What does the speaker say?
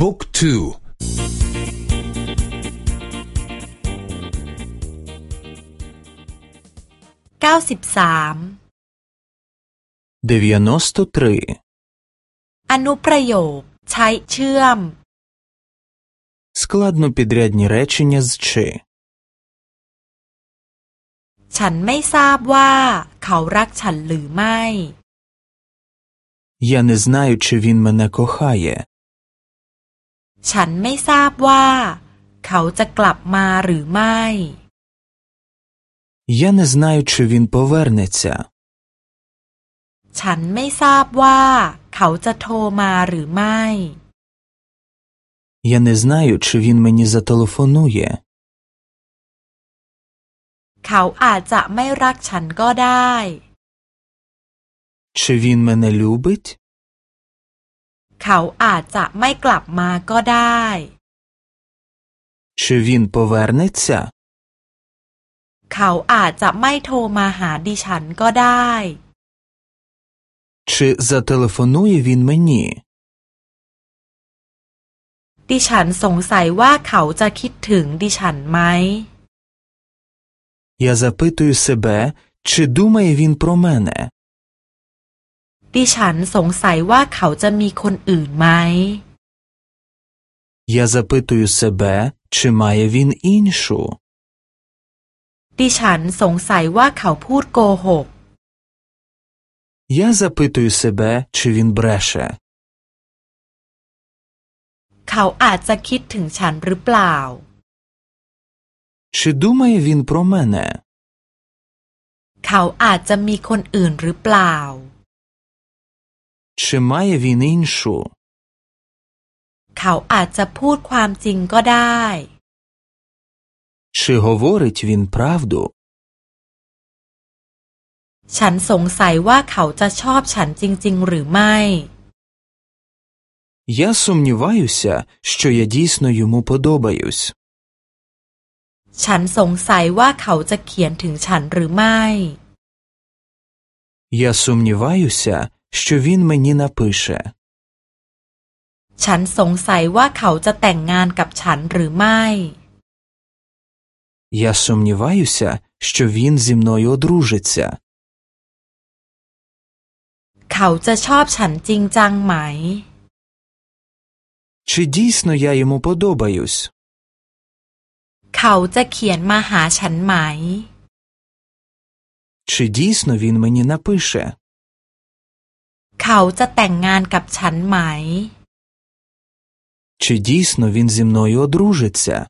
บุ๊กทูเก้าสิบสามอนุประโยคใช้เชื่อม Складно підрядні речення з чи. ฉันไม่ทราบว่าเขารักฉันหรือไม่ Я не знаю, чи він мене кохає. ฉันไม่ทราบว่าเขาจะกลับมาหรือไม่ Я не знаю, чи він повернеться. ฉันไม่ทราบว่าเขาจะโทรมาหรือไม่ Я не знаю, чи він мені зателефонує. เขาอาจจะไม่รักฉันก็ได้ Чи він мене любить? เขาอาจจะไม่กลับมาก็ได้ Чи він повернеться? เขาอาจจะไม่โทรมาหาดิฉันก็ได้ Чи зателефонує він мені? ดิฉันสงสัยว่าเขาจะคิดถึงดิฉันไหม Я запитую себе, чи думає він про мене? ดิฉันสงสัยว่าเขาจะมีคนอื่นไหม Я запитую себе, чи має він іншу? ดิฉันสงสัยว่าเขาพูดโกหก Я запитую себе, чи він бреше. เขาอาจจะคิดถึงฉันหรือเปล่า Чи думає він про мене? เขาอาจจะมีคนอื่นหรือเปล่า Чи має він іншу? เขาอาจจะพูดความจริงก็ได้ Чи говорить він правду? ฉันสงสัยว่าเขาจะชอบฉันจริง ๆ หรือไม่ Я сумніваюся, що я дійсно йому подобаюсь. ฉันสงสัยว่าเขาจะเขียนถึงฉันหรือไม่ Я сумніваюся, що він мені напише. ฉันสงสัยว่าเขาจะแต่งงานกับฉันหรือไม่ Я сумніваюся, що він зі мною одружиться. เขาจะชอบฉันจริงจังไหม Чи дійсно я йому подобаюсь? เขาจะเขียนมาหาฉันไหม Чи дійсно він мені напише? เขาจะแต่งงานกับฉันไหม Чи дійсно він зі мною одружиться?